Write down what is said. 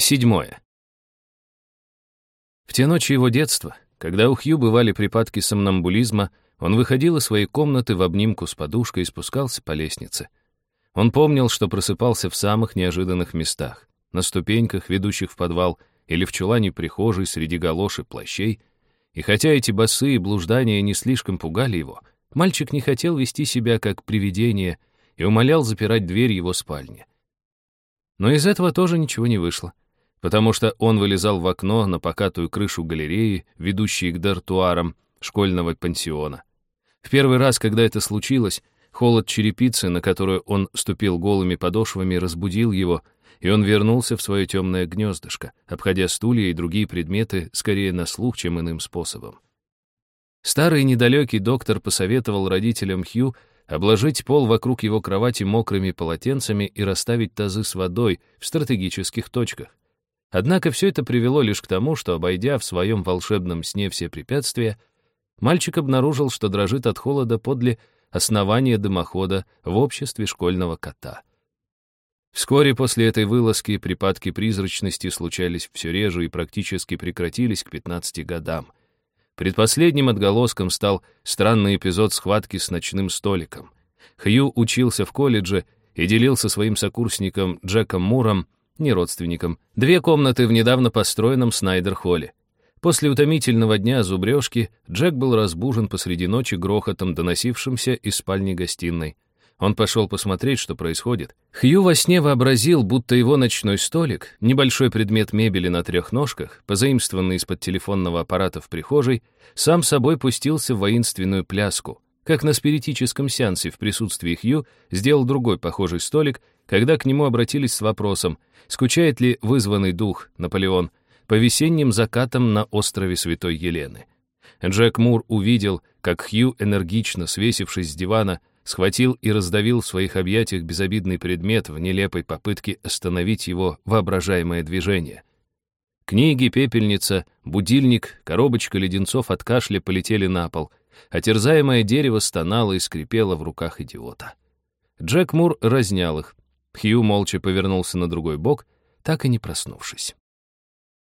Седьмое. В те ночи его детства, когда у Хью бывали припадки сомнамбулизма, он выходил из своей комнаты в обнимку с подушкой и спускался по лестнице. Он помнил, что просыпался в самых неожиданных местах, на ступеньках, ведущих в подвал, или в чулане прихожей среди галош и плащей, и хотя эти босые блуждания не слишком пугали его, мальчик не хотел вести себя как привидение и умолял запирать дверь его спальни. Но из этого тоже ничего не вышло, потому что он вылезал в окно на покатую крышу галереи, ведущей к дартуарам школьного пансиона. В первый раз, когда это случилось, холод черепицы, на которую он ступил голыми подошвами, разбудил его, и он вернулся в свое темное гнездышко, обходя стулья и другие предметы скорее на слух, чем иным способом. Старый недалекий доктор посоветовал родителям Хью обложить пол вокруг его кровати мокрыми полотенцами и расставить тазы с водой в стратегических точках. Однако все это привело лишь к тому, что, обойдя в своем волшебном сне все препятствия, мальчик обнаружил, что дрожит от холода подле основания дымохода в обществе школьного кота. Вскоре после этой вылазки припадки призрачности случались все реже и практически прекратились к 15 годам. Предпоследним отголоском стал странный эпизод схватки с ночным столиком. Хью учился в колледже и делил со своим сокурсником Джеком Муром, не родственником, две комнаты в недавно построенном Снайдер-холле. После утомительного дня зубрежки Джек был разбужен посреди ночи грохотом, доносившимся из спальни-гостиной. Он пошел посмотреть, что происходит. Хью во сне вообразил, будто его ночной столик, небольшой предмет мебели на трех ножках, позаимствованный из-под телефонного аппарата в прихожей, сам собой пустился в воинственную пляску. Как на спиритическом сеансе в присутствии Хью сделал другой похожий столик, когда к нему обратились с вопросом, скучает ли вызванный дух, Наполеон, по весенним закатам на острове Святой Елены. Джек Мур увидел, как Хью, энергично свесившись с дивана, схватил и раздавил в своих объятиях безобидный предмет в нелепой попытке остановить его воображаемое движение. Книги, пепельница, будильник, коробочка леденцов от кашля полетели на пол, а терзаемое дерево стонало и скрипело в руках идиота. Джек Мур разнял их. Хью молча повернулся на другой бок, так и не проснувшись.